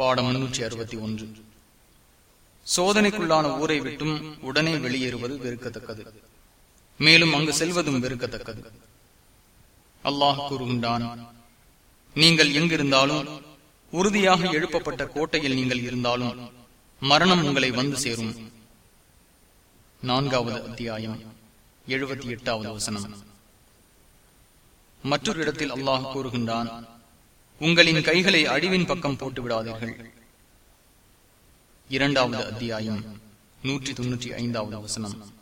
பாடம் முன்னூற்றி அறுபத்தி ஒன்று. சோதனைக்குள்ளான ஊரை விட்டும் உடனே வெளியேறுவது வெறுக்கத்தக்கது. மேலும் அங்கு செல்வதும் வெறுக்கத்தக்கது. அல்லாஹ் கூறுகின்றான் நீங்கள் எங்கிருந்தாலும் உறுதியாக எழுப்பப்பட்ட கோட்டையில் நீங்கள் இருந்தாலும் மரணம் உங்களை வந்து சேரும். நான்காவது அத்தியாயம் எழுபத்தி எட்டாவது வசனம். மற்றொரு இடத்தில் அல்லாஹ் கூறுகின்றான் உங்களின் கைகளை அழிவின் பக்கம் போட்டு விடாதீர்கள் இரண்டாவது அத்தியாயம் நூற்றி தொன்னூற்றி ஐந்தாவது வசனம்.